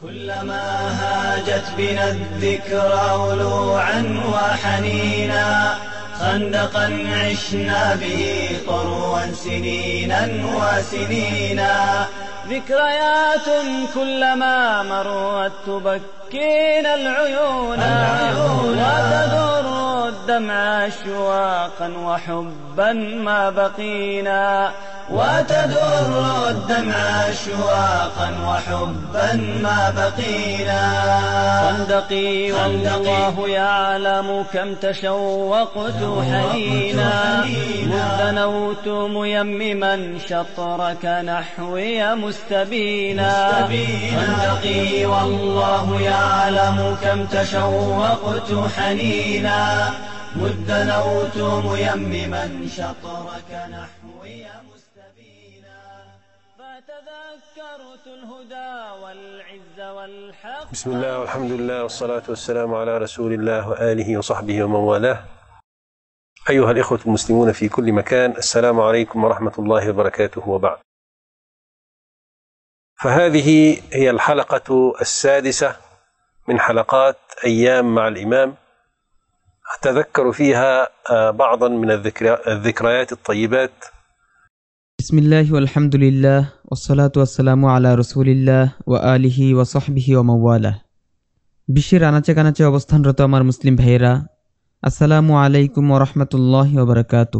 كلما هاجت بنا الذكرى ولوعا وحنينا خندقا عشنا به طروا سنينا وسنينا. ذكريات كلما مرت تبكينا العيون وتذر الدمع أشواقا وحبا ما بقينا. وتدر الدمع اشواقا وحبا ما بقينا. خندقي والله يعلم كم تشوقت حنينا. مذ نوت ميمما شطرك نحوي مستبينا. خندقي والله يعلم كم تشوقت حنينا. مذ نوت ميمما شطرك نحوي مستبينا. فتذكرت الهدى والعز والحق. بسم الله والحمد لله والصلاة والسلام على رسول الله وآله وصحبه ومن والاه. أيها الإخوة المسلمون في كل مكان السلام عليكم ورحمة الله وبركاته وبعد. فهذه هي الحلقة السادسة من حلقات أيام مع الإمام. أتذكر فيها آه، بعضا من الذكريات الطيبات বিসমিল্লাহ আলহামদুলিল্লাহ ওসালাত ওয়াসালামু আলা রসুলিল্লাহ ওয়া আলিহি ওয়া সহবিহি ওয়া মাওয়ালা বিশ্বের আনাচে কানাচে অবস্থানরত আমার মুসলিম ভাইয়েরা, আসসালামু আলাইকুম ওরহমতুল্লাহ ওবরাকাত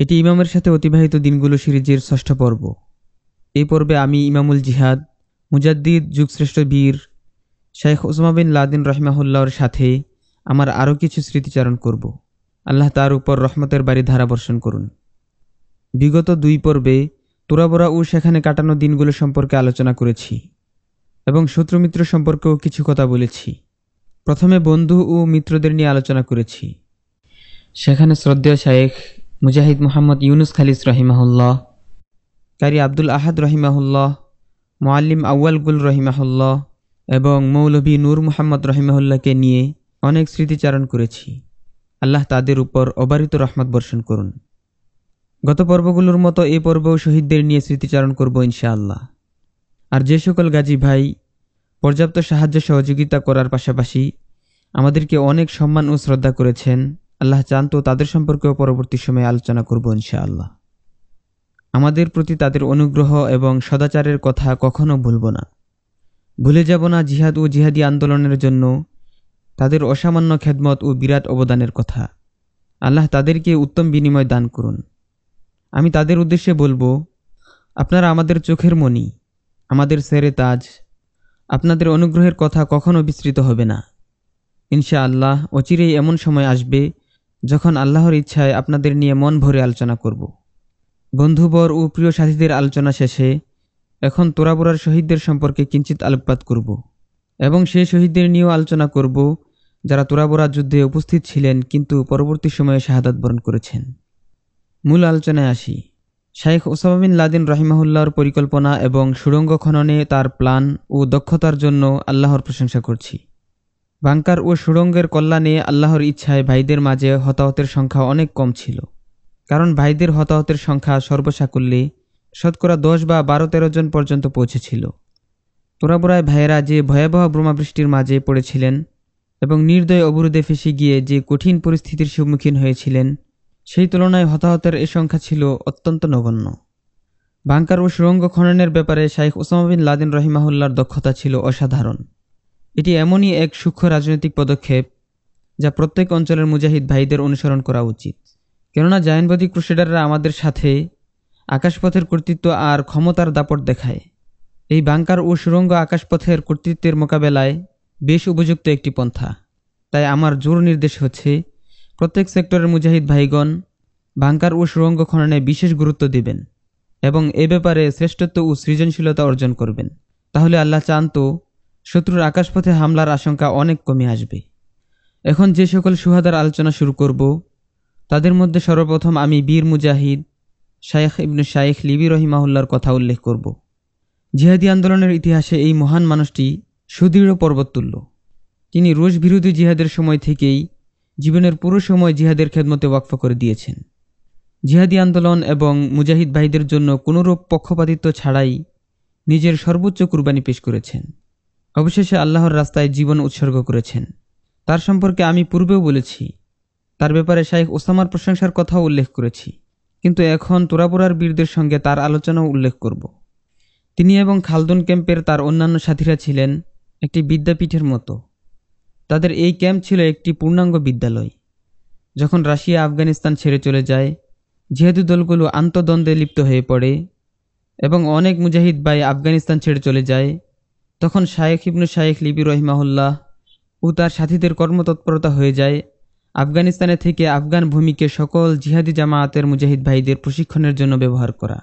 এটি ইমামের সাথে অতিবাহিত দিনগুলো সিরিজের ষষ্ঠ পর্ব। এই পর্বে আমি ইমামুল জিহাদ, মুজাদ্দিদ যুগশ্রেষ্ঠ বীর শেখ ওসমা বিন লাদিন রহমাহুল্লাহর সাথে আমার আরও কিছু স্মৃতিচারণ করব। আল্লাহ তার উপর রহমতের বাড়ি ধারা বর্ষণ করুন। বিগত দুই পর্বে তোরাবোরা ও সেখানে কাটানো দিনগুলো সম্পর্কে আলোচনা করেছি এবং শত্রুমিত্র সম্পর্কেও কিছু কথা বলেছি। প্রথমে বন্ধু ও মিত্রদের নিয়ে আলোচনা করেছি। সেখানে শ্রদ্ধেয় শায়েখ মুজাহিদ মোহাম্মদ ইউনুস খালিস রহিমাহুল্লাহ, কারি আব্দুল আহাদ রহিমাহুল্লাহ মোয়াল্লিম আউয়াল গুল রহিমাহুল্লাহ এবং মৌলভী নূর মুহাম্মদ রহিমাহুল্লাহকে নিয়ে অনেক স্মৃতিচারণ করেছি। আল্লাহ তাদের উপর অবারিত রহমত বর্ষণ করুন। গত পর্বগুলোর মতো এ পর্বেও শহীদদের নিয়ে স্মৃতিচারণ করব ইনশাআল্লাহ। আর যে সকল গাজী ভাই পর্যাপ্ত সাহায্য সহযোগিতা করার পাশাপাশি আমাদেরকে অনেক সম্মান ও শ্রদ্ধা করেছেন, আল্লাহ চান তো তাদের সম্পর্কেও পরবর্তী সময়ে আলোচনা করব ইনশাআল্লাহ। আমাদের প্রতি তাদের অনুগ্রহ এবং সদাচারের কথা কখনো ভুলব না। ভুলে যাব না জিহাদ ও জিহাদি আন্দোলনের জন্য তাদের অসামান্য খেদমত ও বিরাট অবদানের কথা। আল্লাহ তাদেরকে উত্তম বিনিময় দান করুন। আমি তাদের উদ্দেশ্যে বলব, আপনারা আমাদের চোখের মণি, আমাদের সেরে তাজ, আপনাদের অনুগ্রহের কথা কখনো বিস্তৃত হবে না। ইনশা আল্লাহ অচিরেই এমন সময় আসবে যখন আল্লাহর ইচ্ছায় আপনাদের নিয়ে মন ভরে আলোচনা করব। বন্ধুবর ও প্রিয় সাথীদের আলোচনা শেষে এখন তোরাবোরার শহীদদের সম্পর্কে কিঞ্চিত আলোকপাত করব এবং সেই শহীদদের নিয়েও আলোচনা করব যারা তোরাবোরা যুদ্ধে উপস্থিত ছিলেন কিন্তু পরবর্তী সময়ে শাহাদাত বরণ করেছেন। মূল আলোচনায় আসি। শাইখ ওসামা বিন লাদিন রহিমাহুল্লাহর পরিকল্পনা এবং সুড়ঙ্গ খননে তার প্ল্যান ও দক্ষতার জন্য আল্লাহর প্রশংসা করছি। বাংকার ও সুড়ঙ্গের কল্যাণে আল্লাহর ইচ্ছায় ভাইদের মাঝে হতাহতের সংখ্যা অনেক কম ছিল। কারণ ভাইদের হতাহতের সংখ্যা সর্বসাকুল্যে শতকরা দশ বা বারো তেরো জন পর্যন্ত পৌঁছেছিল। তোরাবোরায় ভাইয়েরা যে ভয়াবহ ব্রহ্মাবৃষ্টির মাঝে পড়েছিলেন এবং নির্দয় অবরোধে ফেসে গিয়ে যে কঠিন পরিস্থিতির সম্মুখীন হয়েছিলেন সেই তুলনায় হতাহতের এ সংখ্যা ছিল অত্যন্ত নগণ্য। বাংকার ও সুরঙ্গ খননের ব্যাপারে শাইখ ওসামা বিন লাদিন রহিমাহুল্লার দক্ষতা ছিল অসাধারণ। এটি এমনই এক সূক্ষ্ম রাজনৈতিক পদক্ষেপ যা প্রত্যেক অঞ্চলের মুজাহিদ ভাইদের অনুসরণ করা উচিত। কেননা জায়নবাদী ক্রুসেডাররা আমাদের সাথে আকাশপথের কর্তৃত্ব আর ক্ষমতার দাপট দেখায়। এই বাংকার ও সুরঙ্গ আকাশপথের কর্তৃত্বের মোকাবেলায় বেশ উপযুক্ত একটি পন্থা। তাই আমার জোর নির্দেশ হচ্ছে প্রত্যেক সেক্টরের মুজাহিদ ভাইগণ বাংকার ও সুরঙ্গ খননে বিশেষ গুরুত্ব দেবেন এবং এ ব্যাপারে শ্রেষ্ঠত্ব ও সৃজনশীলতা অর্জন করবেন। তাহলে আল্লাহ চান তো শত্রুর আকাশপথে হামলার আশঙ্কা অনেক কমে আসবে। এখন যে সকল সুহাদার আলোচনা শুরু করব, তাদের মধ্যে সর্বপ্রথম আমি বীর মুজাহিদ শায়েখ ইবনু শায়েখ লিবি রহিমাহুল্লার কথা উল্লেখ করব। জিহাদি আন্দোলনের ইতিহাসে এই মহান মানুষটি সুদৃঢ় পর্বততুল্য। তিনি রুশ বিরোধী জিহাদের সময় থেকেই জীবনের পুরো সময় জিহাদের খেদমতে ওয়াকফ করে দিয়েছেন। জিহাদি আন্দোলন এবং মুজাহিদ ভাইদের জন্য কোনোরূপ পক্ষপাতিত্ব ছাড়াই নিজের সর্বোচ্চ কুরবানি পেশ করেছেন। অবশেষে আল্লাহর রাস্তায় জীবন উৎসর্গ করেছেন। তার সম্পর্কে আমি পূর্বেও বলেছি, তার ব্যাপারে শাইখ ওসামার প্রশংসার কথাও উল্লেখ করেছি, কিন্তু এখন তোরাপুরার বীরদের সঙ্গে তার আলোচনাও উল্লেখ করব। তিনি এবং খালদুন ক্যাম্পের তার অন্যান্য সাথীরা ছিলেন একটি বিদ্যাপীঠের মতো। তাদের এই ক্যাম্প ছিল একটি পূর্ণাঙ্গ বিদ্যালয়। যখন রাশিয়া আফগানিস্তান ছেড়ে চলে যায়, যেহেতু দলগুলো আন্তদ্বন্দ্বে লিপ্ত হয়ে পড়ে এবং অনেক মুজাহিদ ভাই আফগানিস্তান ছেড়ে চলে যায়, তখন শায়েখ ইবনু শায়েখ লিবি রহিমাহুল্লাহ ও তার সাথীদের কর্মতৎপরতা হয়ে যায়। আফগানিস্তানে থেকে আফগান ভূমিকে সকল জিহাদি জামায়াতের মুজাহিদ ভাইদের প্রশিক্ষণের জন্য ব্যবহার করা।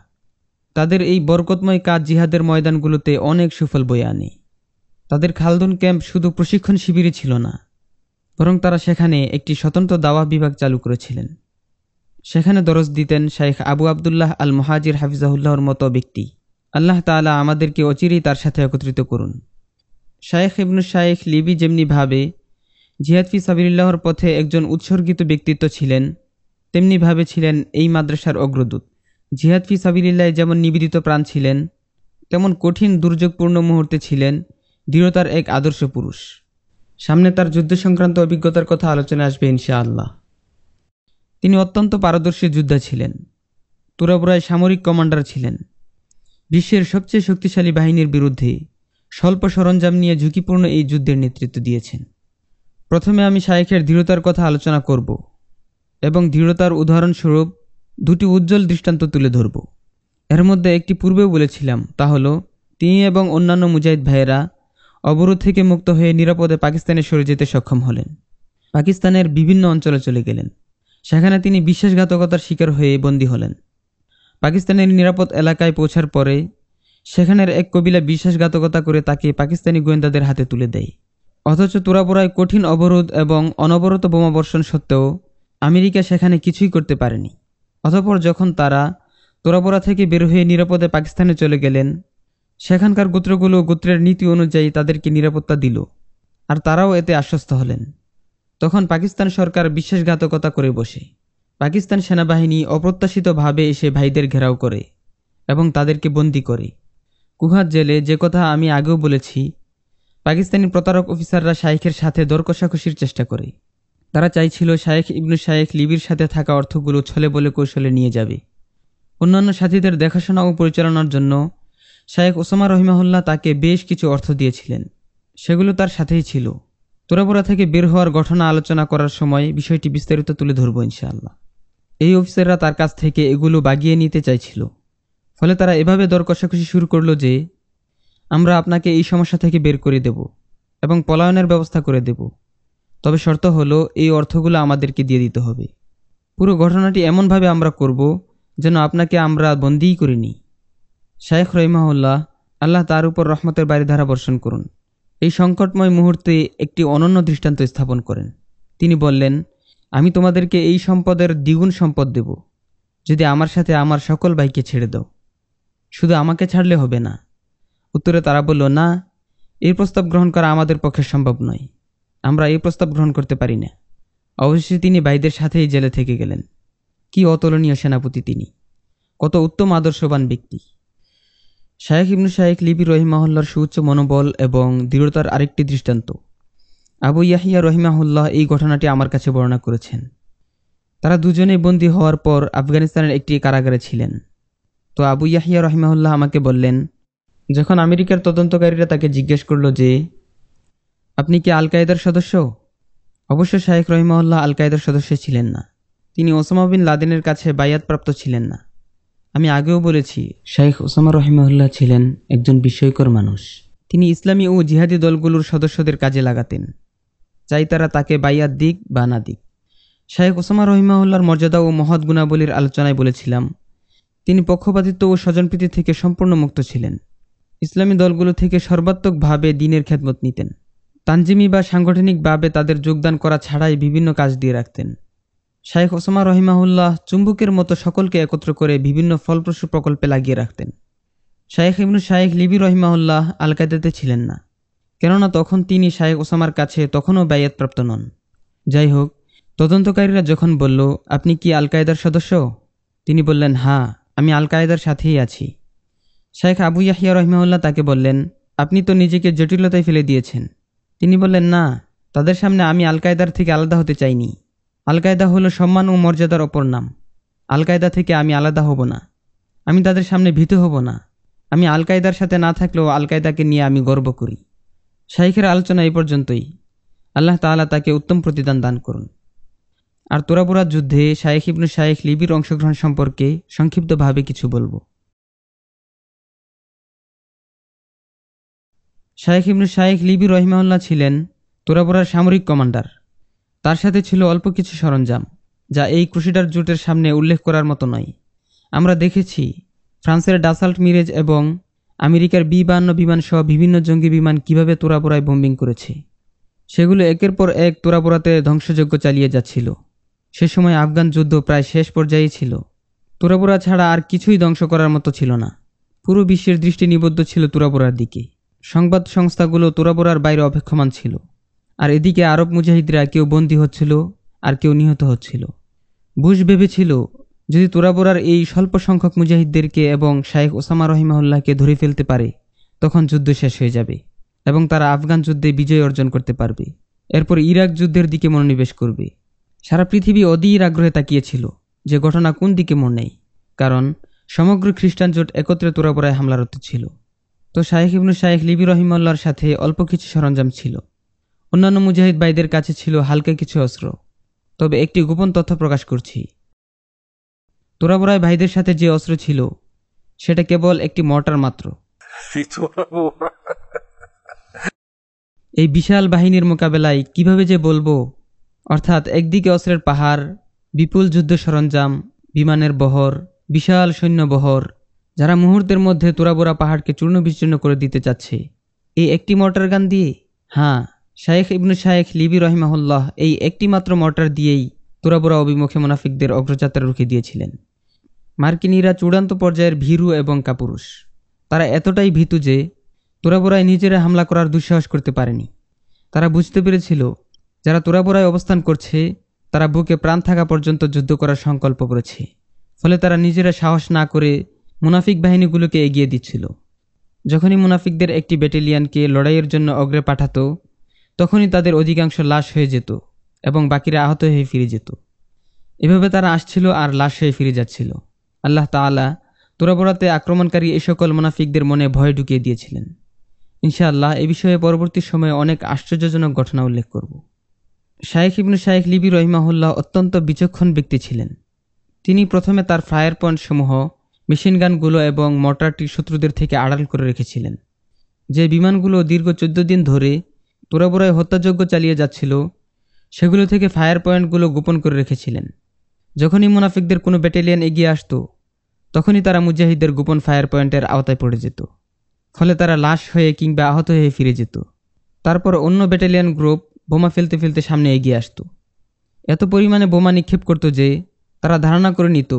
তাদের এই বরকতময় কাজ জিহাদের ময়দানগুলোতে অনেক সুফল বয়ে আনে। তাদের খালদুন ক্যাম্প শুধু প্রশিক্ষণ শিবিরই ছিল না, বরং তারা সেখানে একটি স্বতন্ত্র দাওয়া বিভাগ চালু করেছিলেন। সেখানে দরজ দিতেন শাইখ আবু আবদুল্লাহ আল মহাজির হাফিজাহুল্লাহর মতো ব্যক্তি। আল্লাহ তাআলা আমাদেরকে অচিরেই তার সাথে একত্রিত করুন। শায়েখ ইবনু শায়েখ লিবি যেমনি ভাবে, জিহাদ ফি সাবিল্লাহর পথে একজন উৎসর্গিত ব্যক্তিত্ব ছিলেন তেমনিভাবে ছিলেন এই মাদ্রাসার অগ্রদূত। জিহাদ ফি সাবিল্লাহ যেমন নিবেদিত প্রাণ ছিলেন, তেমন কঠিন দুর্যোগপূর্ণ মুহূর্তে ছিলেন দৃঢ়তার এক আদর্শ পুরুষ। সামনে তার যুদ্ধ সংক্রান্ত অভিজ্ঞতার কথা আলোচনা আসবে ইনশাআল্লাহ। তিনি অত্যন্ত পারদর্শী যোদ্ধা ছিলেন। তুরাবুরায় সামরিক কমান্ডার ছিলেন। বিশ্বের সবচেয়ে শক্তিশালী বাহিনীর বিরুদ্ধে স্বল্প সরঞ্জাম নিয়ে ঝুঁকিপূর্ণ এই যুদ্ধের নেতৃত্ব দিয়েছেন। প্রথমে আমি শায়েখের দৃঢ়তার কথা আলোচনা করব এবং দৃঢ়তার উদাহরণস্বরূপ দুটি উজ্জ্বল দৃষ্টান্ত তুলে ধরব। এর মধ্যে একটি পূর্বেও বলেছিলাম, তা হলো, তিনি এবং অন্যান্য মুজাহিদ ভাইয়েরা অবরোধ থেকে মুক্ত হয়ে নিরাপদে পাকিস্তানে সরে যেতে সক্ষম হলেন। পাকিস্তানের বিভিন্ন অঞ্চলে চলে গেলেন। সেখানে তিনি বিশ্বাসঘাতকতার শিকার হয়ে বন্দী হলেন। পাকিস্তানের নিরাপদ এলাকায় পৌঁছার পরে সেখানের এক কবিলা বিশ্বাসঘাতকতা করে তাকে পাকিস্তানি গোয়েন্দাদের হাতে তুলে দেয়। অথচ তুরাপুরায় কঠিন অবরোধ এবং অনবরত বোমাবর্ষণ সত্ত্বেও আমেরিকা সেখানে কিছুই করতে পারেনি। অতঃপর যখন তারা তোরাপোরা থেকে বের হয়ে নিরাপদে পাকিস্তানে চলে গেলেন সেখানকার গোত্রগুলো গোত্রের নীতি অনুযায়ী তাদেরকে নিরাপত্তা দিল, আর তারাও এতে আশ্বস্ত হলেন। তখন পাকিস্তান সরকার বিশ্বাসঘাতকতা করে বসে। পাকিস্তান সেনাবাহিনী অপ্রত্যাশিতভাবে এসে ভাইদের ঘেরাও করে এবং তাদেরকে বন্দি করে। কুহাত জেলে যে কথা আমি আগেও বলেছি, পাকিস্তানি প্রতারক অফিসাররা শাইখের সাথে দর কষাকষির চেষ্টা করে। তারা চাইছিল শায়েখ ইবনু শায়েখ লিবির সাথে থাকা অর্থগুলো ছলে বলে কৌশলে নিয়ে যাবে। অন্যান্য সাথীদের দেখাশোনা ও পরিচালনার জন্য শায়েখ ওসামা রহিমাহুল্লাহ তাকে বেশ কিছু অর্থ দিয়েছিলেন। সেগুলো তার সাথেই ছিল। তোরাবোরা থেকে বের হওয়ার ঘটনা আলোচনা করার সময় বিষয়টি বিস্তারিত তুলে ধরব ইনশাআল্লাহ। এই অফিসাররা তার কাছ থেকে এগুলো বাগিয়ে নিতে চাইছিল। ফলে তারা এভাবে দর কষাকষি শুরু করল যে, আমরা আপনাকে এই সমস্যা থেকে বের করে দেব এবং পলায়নের ব্যবস্থা করে দেব। তবে শর্ত হলো, এই অর্থগুলো আমাদেরকে দিয়ে দিতে হবে। পুরো ঘটনাটি এমনভাবে আমরা করব যেন আপনাকে আমরা বন্দিই করিনি। শায়েখ রহিমাহুল্লাহ, আল্লাহ তার উপর রহমতের বাইরে ধারা বর্ষণ করুন। এই সংকটময় মুহূর্তে একটি অনন্য দৃষ্টান্ত স্থাপন করেন। তিনি বললেন, আমি তোমাদেরকে এই সম্পদের দ্বিগুণ সম্পদ দেব। যদি আমার সাথে আমার সকল ভাইকে ছেড়ে দাও। শুধু আমাকে ছাড়লে হবে না। উত্তরে তারা বলল, না, এই প্রস্তাব গ্রহণ করা আমাদের পক্ষে সম্ভব নয়। আমরা এই প্রস্তাব গ্রহণ করতে পারি না। অবশেষে তিনি ভাইদের সাথেই জেলে থেকে গেলেন। কি অতুলনীয় সেনাপতি তিনি। কত উত্তম, আদর্শবান ব্যক্তি। শায়েখ ইবনু শায়েখ লিবি রহিমাহুল্লার সুউচ্চ মনোবল এবং দৃঢ়তার আরেকটি দৃষ্টান্ত। আবু ইয়াহিয়া রহিমাহুল্লাহ এই ঘটনাটি আমার কাছে বর্ণনা করেছেন। তারা দুজনেই বন্দী হওয়ার পর আফগানিস্তানের একটি কারাগারে ছিলেন। তো আবু ইয়াহিয়া রহিমাহুল্লাহ আমাকে বললেন, যখন আমেরিকার তদন্তকারীরা তাকে জিজ্ঞেস করল যে, আপনি কি আল কায়দার সদস্য? অবশ্য শাহেখ রহিমাউল্লাহ আল কায়দার সদস্য ছিলেন না। তিনি ওসামা বিন লাদেনের কাছে বায়াতপ্রাপ্ত ছিলেন না। আমি আগেও বলেছি, শাইখ ওসামা রহিমাউল্লাহ ছিলেন একজন বিস্ময়কর মানুষ। তিনি ইসলামী ও জিহাদি দলগুলোর সদস্যদের কাজে লাগাতেন চাই তারা তাকে বাইয়াত দিক বা না দিক। শাহেখ ওসামা রহিমাউল্লাহর মর্যাদা ও মহৎ গুণাবলীর আলোচনায় বলেছিলাম, তিনি পক্ষপাতিত্ব ও স্বজনপ্রীতি থেকে সম্পূর্ণ মুক্ত ছিলেন। ইসলামী দলগুলো থেকে সর্বাত্মকভাবে দিনের খেদমত নিতেন। তানজিমি বা সাংগঠনিকভাবে তাদের যোগদান করা ছাড়াই বিভিন্ন কাজ দিয়ে রাখতেন। শায়েখ ওসমা রহিমাহুল্লাহ চুম্বুকের মতো সকলকে একত্র করে বিভিন্ন ফলপ্রসূ প্রকল্পে লাগিয়ে রাখতেন। শায়েখ ইবনু শায়েখ লিবি রহিমাহুল্লাহ আল কায়দাতে ছিলেন না। কেননা তখন তিনি শায়েখ ওসামার কাছে তখনও প্রাপ্ত নন। যাই হোক, তদন্তকারীরা যখন বলল, আপনি কি আল কায়দার সদস্য? তিনি বললেন হ্যাঁ আমি আল কায়দার সাথেই আছি। শেখ আবু ইয়াহিয়া রহিমাউল্লাহ তাকে বললেন, আপনি তো নিজেকে জটিলতায় ফেলে দিয়েছেন। তিনি বললেন, না, তাদের সামনে আমি আল কায়দার থেকে আলাদা হতে চাইনি। আল কায়দা হলো সম্মান ও মর্যাদার অপর নাম। আল কায়দা থেকে আমি আলাদা হব না। আমি তাদের সামনে ভীত হব না। আমি আল কায়দার সাথে না থাকলেও আল কায়দাকে নিয়ে আমি গর্ব করি। শাইখের আলোচনা এই পর্যন্তই। আল্লাহ তাআলা তাকে উত্তম প্রতিদান দান করুন। আর তোরাপুরা যুদ্ধে শায়েখ ইবনু শায়েখ লিবির অংশগ্রহণ সম্পর্কে সংক্ষিপ্তভাবে কিছু বলব। শায়েখ ইবনু শায়েখ লিবি রহিমাউল্লাহ ছিলেন তোরাপুরার সামরিক কমান্ডার। তার সাথে ছিল অল্প কিছু সরঞ্জাম, যা এই ক্রুশিডার জোটের সামনে উল্লেখ করার মতো নয়। আমরা দেখেছি, ফ্রান্সের ডাসাল্ট মিরেজ এবং আমেরিকার বি বিমান সহ বিভিন্ন জঙ্গি বিমান কীভাবে তোরাপুরায় বোম্বিং করেছে। সেগুলো একের পর এক তোরাপুরাতে ধ্বংসযজ্ঞ চালিয়ে যাচ্ছিল। সে সময় আফগান যুদ্ধ প্রায় শেষ পর্যায়ে ছিল। তোরাপুরা ছাড়া আর কিছুই ধ্বংস করার মতো ছিল না। পুরো বিশ্বের দৃষ্টি নিবদ্ধ ছিল তোরাপুরার দিকে। সংবাদ সংস্থাগুলো তোরাপুরার বাইরে অপেক্ষমান ছিল। আর এদিকে আরব মুজাহিদরা কেউ বন্দী হচ্ছিল আর কেউ নিহত হচ্ছিল। বুশ ভেবেছিল, যদি তোরাবোরার এই স্বল্প সংখ্যক মুজাহিদদেরকে এবং শায়েখ ওসামা রহিমাহুল্লাহকে ধরে ফেলতে পারে, তখন যুদ্ধ শেষ হয়ে যাবে এবং তারা আফগান যুদ্ধে বিজয় অর্জন করতে পারবে। এরপর ইরাক যুদ্ধের দিকে মনোনিবেশ করবে। সারা পৃথিবী অধীর আগ্রহে তাকিয়েছিল যে ঘটনা কোন দিকে মন নেই, কারণ সমগ্র খ্রিস্টান জোট একত্রে তোরাবোরায় হামলারত ছিল। তো শায়েখ ইবনু শায়েখ লিবি রহিমাল্লার সাথে অল্প কিছু সরঞ্জাম ছিল। অন্যান্য মুজাহিদ ভাইদের কাছে ছিল হালকা কিছু অস্ত্র। তবে একটি গোপন তথ্য প্রকাশ করছি। তোরাবোরায় ভাইদের সাথে যে অস্ত্র ছিল সেটা কেবল একটি মর্টার মাত্র। এই বিশাল বাহিনীর মোকাবেলায় কীভাবে যে বলব অর্থাৎ একদিকে অস্ত্রের পাহাড় বিপুল যুদ্ধ সরঞ্জাম বিমানের বহর বিশাল সৈন্য বহর যারা মুহূর্তের মধ্যে তোরাবোরা পাহাড়কে চূর্ণ বিচূর্ণ করে দিতে চাচ্ছে। এই একটি মর্টার গান দিয়ে? হ্যাঁ শায়েখ ইবনু শায়েখ লিবি রহিমাহুল্লাহ এই একটিমাত্র মর্টার দিয়েই তোরাবোরা অভিমুখে মুনাফিকদের অগ্রযাত্রা রুখে দিয়েছিলেন। মার্কিনীরা চূড়ান্ত পর্যায়ের ভীরু এবং কাপুরুষ। তারা এতটাই ভীতু যে তোরাবোরায় নিজেরা হামলা করার দুঃসাহস করতে পারেনি। তারা বুঝতে পেরেছিল, যারা তোরাবোরায় অবস্থান করছে, তারা বুকে প্রাণ থাকা পর্যন্ত যুদ্ধ করার সংকল্প করেছে। ফলে তারা নিজেরা সাহস না করে মুনাফিক বাহিনীগুলোকে এগিয়ে দিচ্ছিল। যখনই মুনাফিকদের একটি ব্যাটেলিয়ানকে লড়াইয়ের জন্য অগ্রে পাঠাতো তখনই তাদের অধিকাংশ লাশ হয়ে যেত এবং বাকিরা আহত হয়ে ফিরে যেত। এভাবে তারা আসছিল আর লাশ হয়ে ফিরে যাচ্ছিল। আল্লাহ তাআলা তোরাবোরাতে আক্রমণকারী এই সকল মুনাফিকদের মনে ভয় ঢুকিয়ে দিয়েছিলেন। ইনশাআল্লাহ এ বিষয়ে পরবর্তী সময়ে অনেক আশ্চর্যজনক ঘটনা উল্লেখ করব। শায়েখ ইবনু শায়েখ লিবি রহিমাহুল্লাহ অত্যন্ত বিচক্ষণ ব্যক্তি ছিলেন। তিনি প্রথমে তার ফায়ার পয়েন্ট সমূহ মেশিনগানগুলো এবং মর্টারটি শত্রুদের থেকে আড়াল করে রেখেছিলেন, যে বিমানগুলো দীর্ঘ চোদ্দ দিন ধরে তোরাবোরায় হত্যাযজ্ঞ চালিয়ে যাচ্ছিল, সেগুলো থেকে ফায়ার পয়েন্টগুলো গোপন করে রেখেছিলেন। যখনই মুনাফিকদের কোনো ব্যাটালিয়ান এগিয়ে আসতো, তখনই তারা মুজাহিদদের গোপন ফায়ার পয়েন্টের আওতায় পড়ে যেত, ফলে তারা লাশ হয়ে কিংবা আহত হয়ে ফিরে যেত। তারপর অন্য ব্যাটালিয়ান গ্রুপ বোমা ফেলতে ফেলতে সামনে এগিয়ে আসতো। এত পরিমাণে বোমা নিক্ষেপ করত যে, তারা ধারণা করে নিত,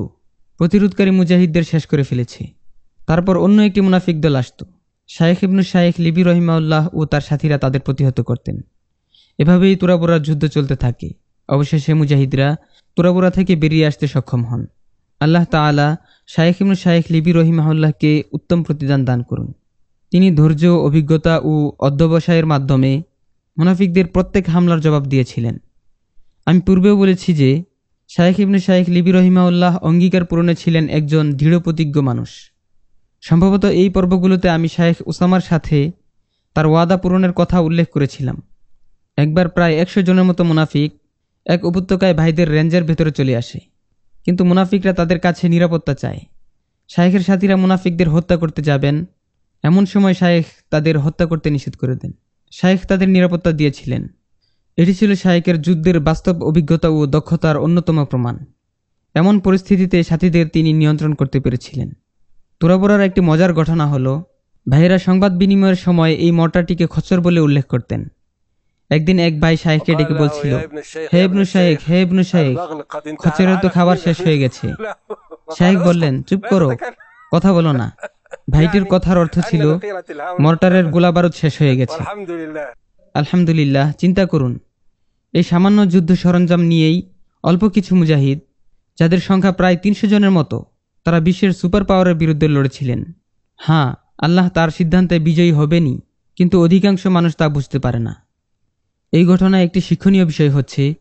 প্রতিরোধকারী মুজাহিদদের শেষ করে ফেলেছে। তারপর অন্য একটি মুনাফিক দল আসতো। শায়েখ ইবনু শায়েখ লিবি রহিমাউল্লাহ ও তার সাথীরা তাদের প্রতিহত করতেন। এভাবেই তোরাবোরার যুদ্ধ চলতে থাকে। অবশেষে মুজাহিদরা তোরাবোরা থেকে বেরিয়ে আসতে সক্ষম হন। আল্লাহ তাআলা শায়েখ ইবনু শায়েখ লিবি রহিমাহুল্লাহকে উত্তম প্রতিদান দান করুন। তিনি ধৈর্য, অভিজ্ঞতা ও অধ্যবসায়ের মাধ্যমে মুনাফিকদের প্রত্যেক হামলার জবাব দিয়েছিলেন। আমি পূর্বেও বলেছি যে, শায়েখ ইবনু শায়েখ লিবি রহিমাউল্লাহ অঙ্গীকার পূরণে ছিলেন একজন দৃঢ় প্রতিজ্ঞ মানুষ। সম্ভবত এই পর্বগুলোতে আমি শায়েখ ওসামার সাথে তার ওয়াদা পূরণের কথা উল্লেখ করেছিলাম। একবার প্রায় একশো জনের মতো মুনাফিক এক উপত্যকায় ভাইদের রেঞ্জের ভেতরে চলে আসে। কিন্তু মুনাফিকরা তাদের কাছে নিরাপত্তা চায়। শায়েখের সাথীরা মুনাফিকদের হত্যা করতে যাবেন। এমন সময় শায়েখ তাদের হত্যা করতে নিষেধ করে দেন। শায়েখ তাদের নিরাপত্তা দিয়েছিলেন। এটি ছিল শায়েকের যুদ্ধের বাস্তব অভিজ্ঞতা ও দক্ষতার অন্যতম প্রমাণ। এমন পরিস্থিতিতে সাথীদের তিনি নিয়ন্ত্রণ করতে পেরেছিলেন। তোরাবোরার একটি মজার ঘটনা হলো ভাইয়েরা সংবাদ বিনিময়ের সময় এই মর্টারটিকে খচ্চর বলে উল্লেখ করতেন। একদিন এক ভাই শাহেখকে ডেকে বলছিল হে ইবনু শাহেখ হে ইবনু শাহেখ খচ্চরের তো খাবার শেষ হয়ে গেছে। শাহেখ বললেন চুপ করো কথা বলো না। ভাইটির কথার অর্থ ছিল মর্টারের গোলা বারুদ শেষ হয়ে গেছে। আলহামদুলিল্লাহ চিন্তা করুন। এই সামান্য যুদ্ধ সরঞ্জাম নিয়েই অল্প কিছু মুজাহিদ যাদের সংখ্যা প্রায় তিনশো জনের মতো তারা বিশ্বের সুপার পাওয়ারের বিরুদ্ধে লড়েছিলেন। হ্যাঁ আল্লাহ তার সিদ্ধান্তে বিজয়ী হবেনই, কিন্তু অধিকাংশ মানুষ তা বুঝতে পারে না। এই ঘটনায় একটি শিক্ষণীয় বিষয় হচ্ছে,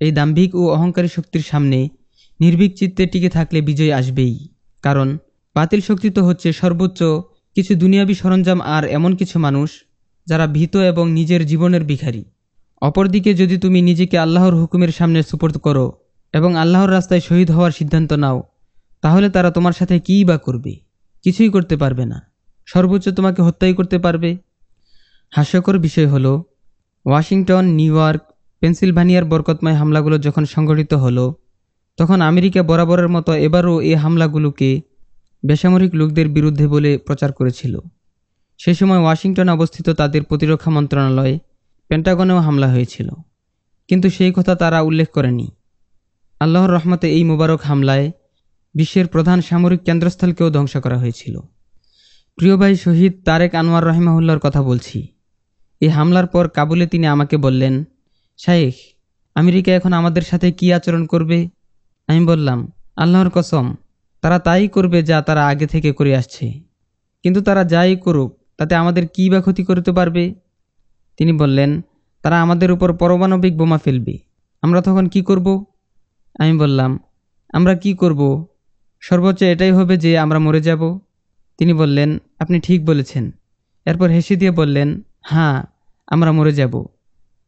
এই দাম্ভিক ও অহংকারী শক্তির সামনে নির্ভীক চিত্তে টিকে থাকলে বিজয় আসবেই। কারণ, বাতিল শক্তি তো হচ্ছে সর্বোচ্চ কিছু দুনিয়াবী সরঞ্জাম আর এমন কিছু মানুষ যারা ভীত এবং নিজের জীবনের ভিখারি। অপরদিকে যদি তুমি নিজেকে আল্লাহর হুকুমের সামনে সুপর্দ করো এবং আল্লাহর রাস্তায় শহীদ হওয়ার সিদ্ধান্ত নাও তাহলে তারা তোমার সাথে কী বা করবে? কিছুই করতে পারবে না। সর্বোচ্চ তোমাকে হত্যাই করতে পারবে। হাস্যকর বিষয় হল, ওয়াশিংটন, নিউ ইয়র্ক, পেনসিলভানিয়ার বরকতময় হামলাগুলো যখন সংঘটিত হলো, তখন আমেরিকা বরাবরের মতো এবারও এই হামলাগুলোকে বেসামরিক লোকদের বিরুদ্ধে বলে প্রচার করেছিল। সে সময় ওয়াশিংটন অবস্থিত তাদের প্রতিরক্ষা মন্ত্রণালয়ে পেন্টাগনেও হামলা হয়েছিল। কিন্তু সেই কথা তারা উল্লেখ করেনি। আল্লাহর রহমতে এই মোবারক হামলায় বিশ্বের প্রধান সামরিক কেন্দ্রস্থলকেও ধ্বংস করা হয়েছিল। প্রিয় ভাই শহীদ তারেক আনোয়ার রহিমাহুল্লার কথা বলছি। এই হামলার পর কাবুলে তিনি আমাকে বললেন শাইখ আমেরিকা এখন আমাদের সাথে কি আচরণ করবে? আমি বললাম, আল্লাহর কসম, তারা তাই করবে যা তারা আগে থেকে করে আসছে। কিন্তু তারা যাই করুক, তাতে আমাদের কী বা ক্ষতি করতে পারবে? তিনি বললেন, তারা আমাদের উপর পরমাণবিক বোমা ফেলবে। আমরা তখন কি করব? আমি বললাম, আমরা কি করব সর্বোচ্চ এটাই হবে যে আমরা মরে যাব। তিনি বললেন, আপনি ঠিক বলেছেন। এরপর হেসে দিয়ে বললেন হ্যাঁ আমরা মরে যাব।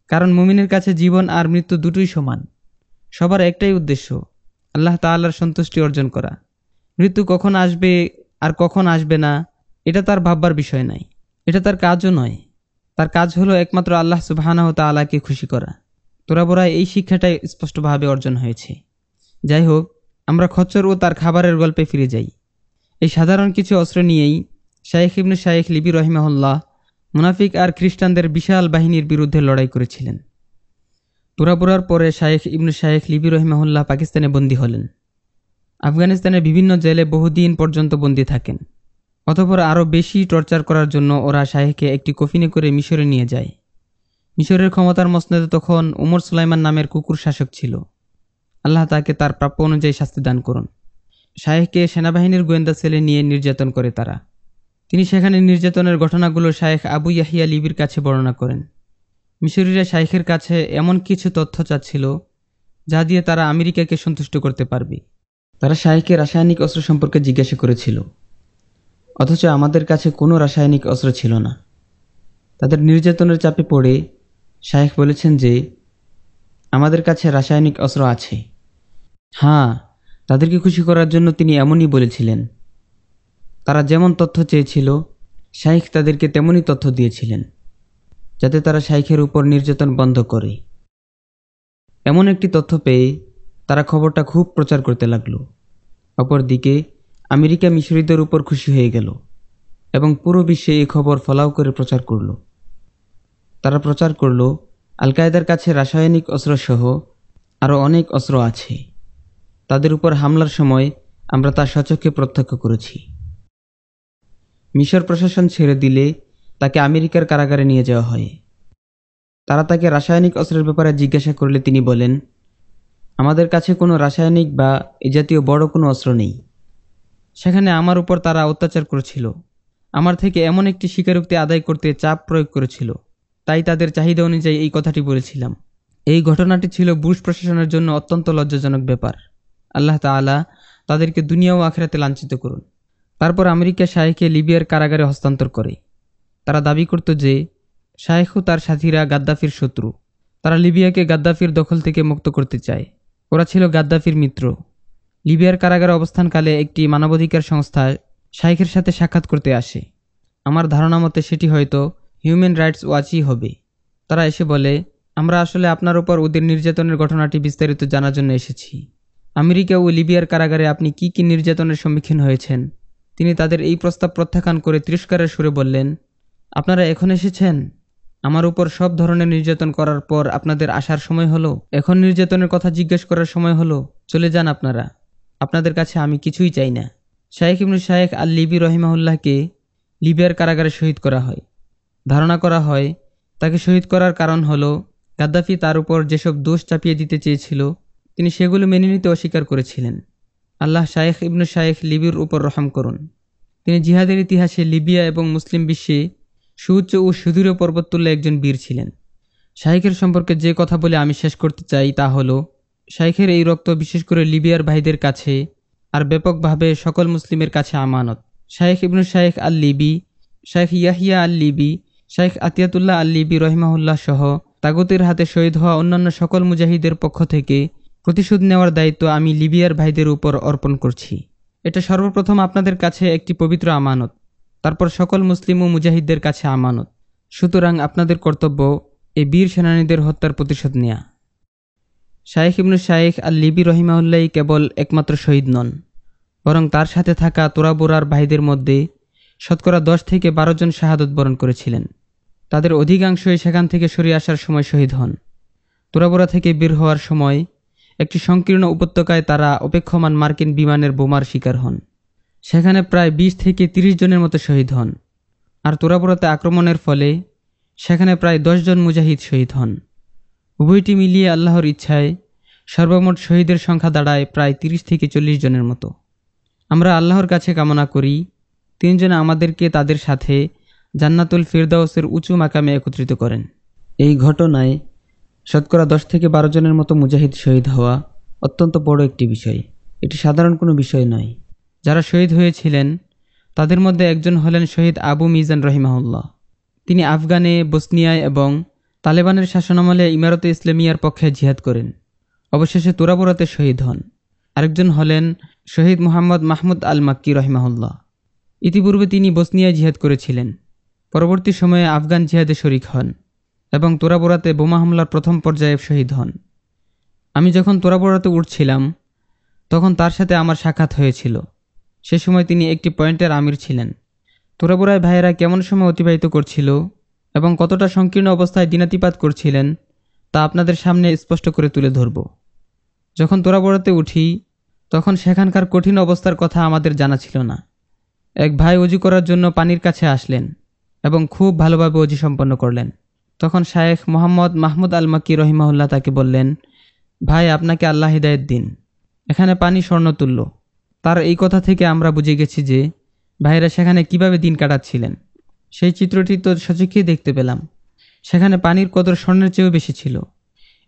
কারণ মুমিনের কাছে জীবন আর মৃত্যু দুটোই সমান। সবার একটাই উদ্দেশ্য, আল্লাহ তাআলার সন্তুষ্টি অর্জন করা। মৃত্যু কখন আসবে আর কখন আসবে না, এটা তার ভাববার বিষয় নাই। এটা তার কাজও নয়। তার কাজ হলো একমাত্র আল্লাহ সুবাহানাহ তাআলাকে খুশি করা। তোরাবোরায় এই শিক্ষাটাই স্পষ্টভাবে অর্জন হয়েছে। যাই হোক আমরা খচ্চর ও তার খাবারের গল্পে ফিরে যাই। এই সাধারণ কিছু অস্ত্র নিয়েই শায়েখ ইবনু শায়েখ লিবি রহিমাহুল্লাহ মুনাফিক আর খ্রিস্টানদের বিশাল বাহিনীর বিরুদ্ধে লড়াই করেছিলেন। তোরাপুরার পরে শায়েখ ইবনু শায়েখ লিবি রহিমাহুল্লাহ পাকিস্তানে বন্দী হলেন। আফগানিস্তানের বিভিন্ন জেলে বহুদিন পর্যন্ত বন্দী থাকেন। অতপর আরও বেশি টর্চার করার জন্য ওরা শাহেখকে একটি কফিনে করে মিশরে নিয়ে যায়। মিশরের ক্ষমতার মসনদে তখন উমর সুলাইমান নামের কুকুর শাসক ছিল। আল্লাহ তাকে তার প্রাপ্য অনুযায়ী শাস্তি দান করুন। শাহেখকে সেনাবাহিনীর গোয়েন্দা সেলে নিয়ে নির্যাতন করে তারা। তিনি সেখানে নির্যাতনের ঘটনাগুলো শায়েখ আবু ইয়াহিয়া লিবির কাছে বর্ণনা করেন। মিশরীরা শাইখের কাছে এমন কিছু তথ্য চাচ্ছিল যা দিয়ে তারা আমেরিকাকে সন্তুষ্ট করতে পারবে। তারা শাইখকে রাসায়নিক অস্ত্র সম্পর্কে জিজ্ঞাসা করেছিল। অথচ আমাদের কাছে কোনো রাসায়নিক অস্ত্র ছিল না। তাদের নির্যাতনের চাপে পড়ে শায়েখ বলেছেন যে, আমাদের কাছে রাসায়নিক অস্ত্র আছে। হ্যাঁ তাদেরকে খুশি করার জন্য তিনি এমনই বলেছিলেন। তারা যেমন তথ্য চেয়েছিল, শাইখ তাদেরকে তেমনই তথ্য দিয়েছিলেন, যাতে তারা শাইখের উপর নির্যাতন বন্ধ করে। এমন একটি তথ্য পেয়ে তারা খবরটা খুব প্রচার করতে লাগল। অপরদিকে, আমেরিকা মিশরীদের উপর খুশি হয়ে গেল এবং পুরো বিশ্বে এই খবর ফলাও করে প্রচার করল। তারা প্রচার করল আল কায়দার কাছে রাসায়নিক অস্ত্রসহ আরও অনেক অস্ত্র আছে। তাদের উপর হামলার সময় আমরা তা সচক্ষে প্রত্যক্ষ করেছি। মিশর প্রশাসন ছেড়ে দিলে তাকে আমেরিকার কারাগারে নিয়ে যাওয়া হয়। তারা তাকে রাসায়নিক অস্ত্রের ব্যাপারে জিজ্ঞাসা করলে তিনি বলেন, আমাদের কাছে কোনো রাসায়নিক বা এ জাতীয় বড় কোনো অস্ত্র নেই। সেখানে আমার উপর তারা অত্যাচার করেছিল। আমার থেকে এমন একটি স্বীকারোক্তি আদায় করতে চাপ প্রয়োগ করেছিল। তাই তাদের চাহিদা অনুযায়ী এই কথাটি বলেছিলাম। এই ঘটনাটি ছিল বুশ প্রশাসনের জন্য অত্যন্ত লজ্জাজনক ব্যাপার। আল্লাহ তাআলা তাদেরকে দুনিয়া ও আখেরাতে লাঞ্ছিত করুন। তারপর আমেরিকা শাহেখকে লিবিয়ার কারাগারে হস্তান্তর করে। তারা দাবি করত যে শাহেখ তার সাথীরা গাদ্দাফির শত্রু। তারা লিবিয়াকে গাদ্দাফির দখল থেকে মুক্ত করতে চায়। ওরা ছিল গাদ্দাফির মিত্র। লিবিয়ার কারাগারে অবস্থানকালে একটি মানবাধিকার সংস্থা শাইখের সাথে সাক্ষাৎ করতে আসে। আমার ধারণা মতে সেটি হয়তো হিউম্যান রাইটস ওয়াচই হবে। তারা এসে বলে, আমরা আসলে আপনার উপর ওদের নির্যাতনের ঘটনাটি বিস্তারিত জানার জন্য এসেছি। আমেরিকা ও লিবিয়ার কারাগারে আপনি কি কি নির্যাতনের সম্মুখীন হয়েছেন? তিনি তাদের এই প্রস্তাব প্রত্যাখ্যান করে তিরস্কারের সুরে বললেন, আপনারা এখন এসেছেন? আমার উপর সব ধরনের নির্যাতন করার পর আপনাদের আসার সময় হলো? এখন নির্যাতনের কথা জিজ্ঞেস করার সময় হলো? চলে যান আপনারা। আপনাদের কাছে আমি কিছুই চাই না। শায়েখ ইবনু শায়েখ আল লিবি রহিমাউল্লাহকে লিবিয়ার কারাগারে শহীদ করা হয়। ধারণা করা হয়, তাকে শহীদ করার কারণ হলো, গাদ্দাফি তার উপর যেসব দোষ চাপিয়ে দিতে চেয়েছিল তিনি সেগুলো মেনে নিতে অস্বীকার করেছিলেন। আল্লাহ শায়েখ ইবনু শায়েখ লিবির উপর রহম করুন। তিনি জিহাদের ইতিহাসে লিবিয়া এবং মুসলিম বিশ্বে সুউচ্চ ও সুদূর পর্বততুল্য একজন বীর ছিলেন। শাইখের সম্পর্কে যে কথা বলে আমি শেষ করতে চাই তা হলো শাইখের এই রক্ত বিশেষ করে লিবিয়ার ভাইদের কাছে আর ব্যাপকভাবে সকল মুসলিমের কাছে আমানত। শাইখ ইবনু শাইখ আল লিবি শাইখ ইয়াহিয়া আল লিবি শাইখ আতিয়াতুল্লাহ আল লিবি রহিমাহুল্লাহ সহ তাগুতের হাতে শহীদ হওয়া অন্যান্য সকল মুজাহিদের পক্ষ থেকে প্রতিশোধ নেওয়ার দায়িত্ব আমি লিবিয়ার ভাইদের উপর অর্পণ করছি। এটা সর্বপ্রথম আপনাদের কাছে একটি পবিত্র আমানত, তারপর সকল মুসলিম ও মুজাহিদদের কাছে আমানত। সুতরাং আপনাদের কর্তব্য এই বীর সেনানীদের হত্যার প্রতিশোধ নেয়া। শায়েখ ইবনু শায়েখ আল লিবি রহিমাউল্লাহ কেবল একমাত্র শহীদ নন, বরং তার সাথে থাকা তোরাবোরার ভাইদের মধ্যে শতকরা দশ থেকে বারো জন শাহাদত বরণ করেছিলেন। তাদের অধিকাংশই সেখান থেকে সরে আসার সময় শহীদ হন। তোরাবোরা থেকে বের হওয়ার সময় একটি সংকীর্ণ উপত্যকায় তারা অপেক্ষমান মার্কিন বিমানের বোমার শিকার হন। সেখানে প্রায় বিশ থেকে তিরিশ জনের মতো শহীদ হন। আর তোরাবোরাতে আক্রমণের ফলে সেখানে প্রায় জন মুজাহিদ শহীদ হন। উভয়টি মিলিয়ে আল্লাহর ইচ্ছায় সর্বমোট শহীদের সংখ্যা দাঁড়ায় প্রায় তিরিশ থেকে চল্লিশ জনের মতো। আমরা আল্লাহর কাছে কামনা করি, তিনজনে আমাদেরকে তাদের সাথে জান্নাতুল ফিরদাউসের উঁচু মাকামে একত্রিত করেন। এই ঘটনায় শতকরা দশ থেকে বারো জনের মতো মুজাহিদ শহীদ হওয়া অত্যন্ত বড় একটি বিষয়। এটি সাধারণ কোনো বিষয় নয়। যারা শহীদ হয়েছিলেন, তাদের মধ্যে একজন হলেন শহীদ আবু মিজান রহিমাহুল্লাহ। তিনি আফগানে, বসনিয়ায় এবং তালেবানের শাসনামলে ইমারতে ইসলামিয়ার পক্ষে জিহাদ করেন। অবশেষে তোরাবোরাতে শহীদ হন। আরেকজন হলেন শহীদ মোহাম্মদ মাহমুদ আল মাক্কি রহিমাহুল্লাহ। ইতিপূর্বে তিনি বসনিয়ায় জিহাদ করেছিলেন। পরবর্তী সময়ে আফগান জিহাদে শরিক হন। এবং তোরাবোরাতে বোমা হামলার প্রথম পর্যায়ে শহীদ হন। আমি যখন তোরাবোরাতে উঠছিলাম, তখন তার সাথে আমার সাক্ষাৎ হয়েছিল। সে সময় তিনি একটি পয়েন্টের আমির ছিলেন। তোরাবোরায় ভাইয়েরা কেমন সময় অতিবাহিত করছিল এবং কতটা সংকীর্ণ অবস্থায় দিনাতিপাত করছিলেন, তা আপনাদের সামনে স্পষ্ট করে তুলে ধরব। যখন তোরাবোরাতে উঠি, তখন সেখানকার কঠিন অবস্থার কথা আমাদের জানা ছিল না। এক ভাই অজু করার জন্য পানির কাছে আসলেন এবং খুব ভালোভাবে অজি সম্পন্ন করলেন। তখন শায়েখ মোহাম্মদ মাহমুদ আল মাকি রহিমাহুল্লাহ তাকে বললেন, ভাই, আপনাকে আল্লাহ হিদায়ত দিন। এখানে পানি স্বর্ণতুল্য তার এই কথা থেকে আমরা বুঝে গেছি যে, ভাইরা সেখানে কীভাবে দিন কাটাচ্ছিলেন। সেই চিত্রটি তো সচক্ষেই দেখতে পেলাম। সেখানে পানির কদর স্বর্ণের চেয়েও বেশি ছিল।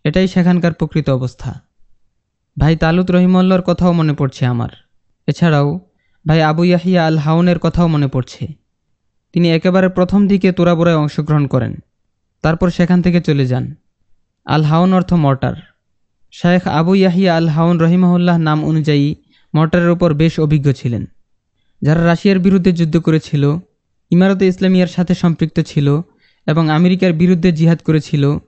এটাই সেখানকার প্রকৃত অবস্থা। ভাই, তালুত রহিমল্লার কথাও মনে পড়ছে আমার। এছাড়াও, ভাই আবু ইয়াহিয়া আল হাউনের কথাও মনে পড়ছে। তিনি একেবারে প্রথম দিকে তোরাবোরায় অংশগ্রহণ করেন। তারপর সেখান থেকে চলে যান। আল হাউন অর্থ মর্টার। শায়েখ আবু ইয়াহিয়া আল হাউন রহিমাহুল্লাহ নাম অনুযায়ী মর্টারের উপর বেশ অভিজ্ঞ ছিলেন। যারা রাশিয়ার বিরুদ্ধে যুদ্ধ করেছিল, ইমারতে ইসলামিয়ার সাথে সম্পৃক্ত ছিল এবং আমেরিকার বিরুদ্ধে জিহাদ করেছিল,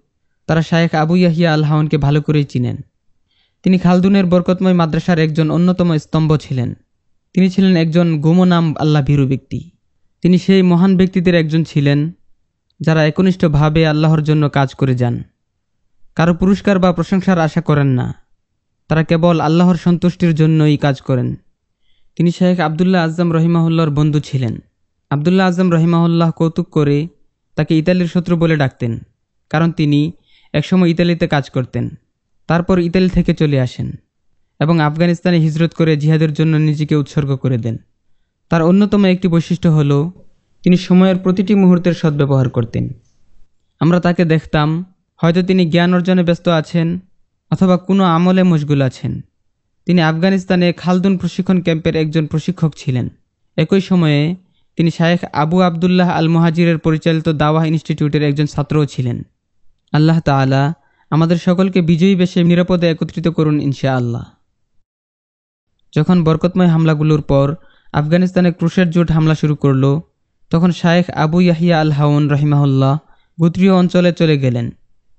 তারা শায়েখ আবু ইয়াহিয়া আল হাউনকে ভালো করেই চিনেন। তিনি খালদুনের বরকতময় মাদ্রাসার একজন অন্যতম স্তম্ভ ছিলেন। তিনি ছিলেন একজন গোমনাম আল্লাহ ভীরু ব্যক্তি। তিনি সেই মহান ব্যক্তিদের একজন ছিলেন যারা একনিষ্ঠভাবে আল্লাহর জন্য কাজ করে যান। কারও পুরস্কার বা প্রশংসার আশা করেন না। তারা কেবল আল্লাহর সন্তুষ্টির জন্যই কাজ করেন। তিনি শেখ আবদুল্লাহ আজম রহিমাহুল্লাহর বন্ধু ছিলেন। আবদুল্লাহ আজম রহিমাহুল্লাহ কৌতুক করে তাকে ইতালির শত্রু বলে ডাকতেন, কারণ তিনি একসময় ইতালিতে কাজ করতেন। তারপর ইতালি থেকে চলে আসেন এবং আফগানিস্তানে হিজরত করে জিহাদের জন্য নিজেকে উৎসর্গ করে দেন। তার অন্যতম একটি বৈশিষ্ট্য হল তিনি সময়ের প্রতিটি মুহূর্তের সদ্ব্যবহার করতেন। আমরা তাকে দেখতাম, হয়তো তিনি জ্ঞান অর্জনে ব্যস্ত আছেন, অথবা কোনো আমলে মশগুল আছেন। তিনি আফগানিস্তানে খালদুন প্রশিক্ষণ ক্যাম্পের একজন প্রশিক্ষক ছিলেন। একই সময়ে তিনি শায়েখ আবু আবদুল্লাহ আল মুহাজিরের পরিচালিত দাওয়াহ ইনস্টিটিউটের একজন ছাত্রও ছিলেন। আল্লাহ তালা আমাদের সকলকে বিজয়ী বেশে নিরাপদে একত্রিত করুন ইনশা আল্লাহ যখন বরকতময় হামলাগুলোর পর আফগানিস্তানে ক্রুশের জোট হামলা শুরু করল তখন শায়েখ আবু ইয়াহিয়া আল হাউন রহিমাহুল্লাহ গোত্রীয় অঞ্চলে চলে গেলেন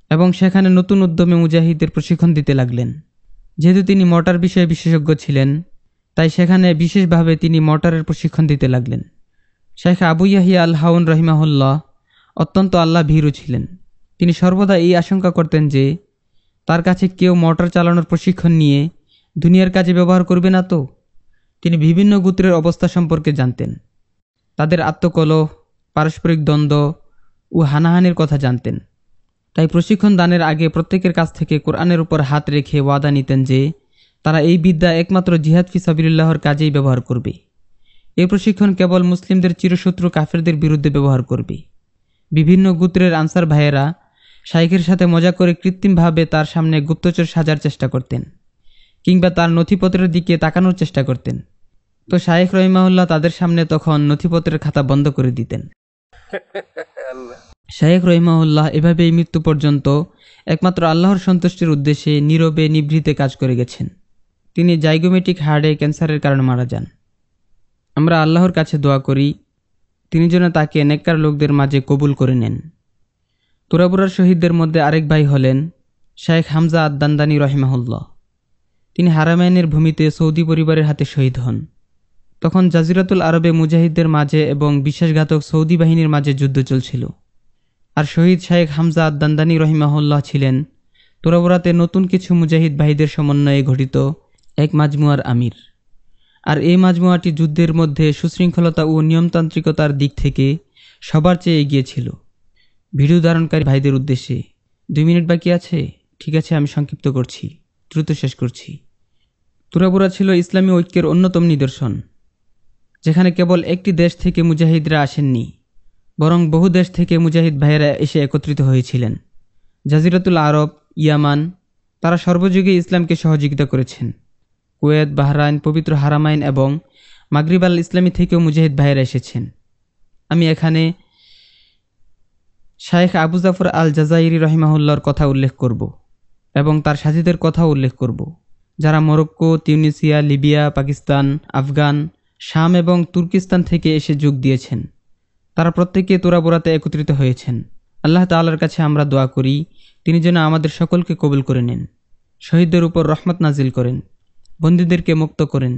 এবং সেখানে নতুন উদ্যমে মুজাহিদের প্রশিক্ষণ দিতে লাগলেন। যেহেতু তিনি মর্টার বিষয়ে বিশেষজ্ঞ ছিলেন, তাই সেখানে বিশেষভাবে তিনি মর্টারের প্রশিক্ষণ দিতে লাগলেন। শেখ আবু ইয়াহিয়া আল হাউন রহিমাহুল্লাহ অত্যন্ত আল্লাহ ভীরু ছিলেন। তিনি সর্বদা এই আশঙ্কা করতেন যে, তার কাছে কেউ মোটর চালানোর প্রশিক্ষণ নিয়ে দুনিয়ার কাজে ব্যবহার করবে না তো? তিনি বিভিন্ন গোত্রের অবস্থা সম্পর্কে জানতেন। তাদের আত্মকলহ, পারস্পরিক দ্বন্দ্ব ও হানাহানির কথা জানতেন। তাই প্রশিক্ষণ দানের আগে প্রত্যেকের কাছ থেকে কোরআনের উপর হাত রেখে ওয়াদা নিতেন যে, তারা এই বিদ্যা একমাত্র জিহাদ ফিসাবিল্লাহর কাজেই ব্যবহার করবে। এই প্রশিক্ষণ কেবল মুসলিমদের চিরশত্রু কাফেরদের বিরুদ্ধে ব্যবহার করবে। বিভিন্ন গোত্রের আনসার ভাইয়েরা শাইখের সাথে মজা করে কৃত্রিমভাবে তার সামনে গুপ্তচর সাজার চেষ্টা করতেন, কিংবা তার নথিপত্রের দিকে তাকানোর চেষ্টা করতেন। তো শাইখ রহিমাহুল্লাহ তাদের সামনে তখন নথিপত্রের খাতা বন্ধ করে দিতেন। শাইখ রহিমাহুল্লাহ এভাবেই মৃত্যু পর্যন্ত একমাত্র আল্লাহর সন্তুষ্টির উদ্দেশ্যে নীরবে নিভৃতে কাজ করে গেছেন। তিনি জাইগোমেটিক হার্টে ক্যান্সারের কারণে মারা যান। আমরা আল্লাহর কাছে দোয়া করি তিনি যেন তাকে নেককার লোকদের মাঝে কবুল করে নেন। তোরাবুরার শহীদদের মধ্যে আরেক ভাই হলেন শায়েখ হামজা আদান্দানি রহিমাহুল্লাহ। তিনি হারামাইনের ভূমিতে সৌদি পরিবারের হাতে শহীদ হন। তখন জাজিরাতুল আরবে মুজাহিদদের মাঝে এবং বিশ্বাসঘাতক সৌদি বাহিনীর মাঝে যুদ্ধ চলছিল। আর শহীদ শায়েখ হামজা আদান্দানি রহিমাহুল্লাহ ছিলেন তোরাবুরাতে নতুন কিছু মুজাহিদ ভাইদের সমন্বয়ে গঠিত এক মাজমুয়ার আমির। আর এই মাজমুয়াটি যুদ্ধের মধ্যে সুশৃঙ্খলতা ও নিয়মতান্ত্রিকতার দিক থেকে সবার চেয়ে এগিয়ে ছিল। ভিডিও ধারণকারী ভাইদের উদ্দেশ্যে, দুই মিনিট বাকি আছে? ঠিক আছে, আমি সংক্ষিপ্ত করছি। দ্রুত শেষ করছি। তুরাবুরা ছিল ইসলামী ঐক্যের অন্যতম নিদর্শন। যেখানে কেবল একটি দেশ থেকে মুজাহিদরা আসেননি, বরং বহু দেশ থেকে মুজাহিদ ভাইয়েরা এসে একত্রিত হয়েছিলেন। জাজিরাতুল আরব, ইয়ামান, তারা সর্বযুগে ইসলামকে সহযোগিতা করেছেন। কুয়েত, বাহরাইন, পবিত্র হারামাইন এবং মাগরিব আল ইসলামী থেকেও মুজাহিদ ভাইয়েরা এসেছেন। আমি এখানে শায়েখ আবু জাফর আল জাজাইরি রহিমাহুল্লার কথা উল্লেখ করব এবং তার সাথীদের কথাও উল্লেখ করব, যারা Morocco, Tunisia, Libya, Pakistan, Afghan শাম এবং তুর্কিস্তান থেকে এসে যোগ দিয়েছেন তারা প্রত্যেকে তোরাবোরাতে একত্রিত হয়েছেন আল্লাহ তাল্লার কাছে আমরা দোয়া করি তিনি যেন আমাদের সকলকে কবুল করে নেন শহীদদের উপর রহমত নাজিল করেন বন্দীদেরকে মুক্ত করেন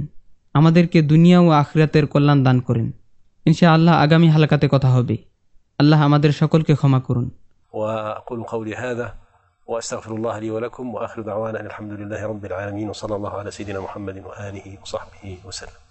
আমাদেরকে দুনিয়া ও আখরাতের কল্যাণ দান করেন ইনশা আল্লাহ আগামী হালাকাতে কথা হবে আল্লাহ আমাদের সকলকে ক্ষমা করুন وأقول قولي هذا وأستغفر الله لي ولكم وآخر دعوانا أن الحمد لله رب العالمين وصلى الله على سيدنا محمد وآله وصحبه وسلم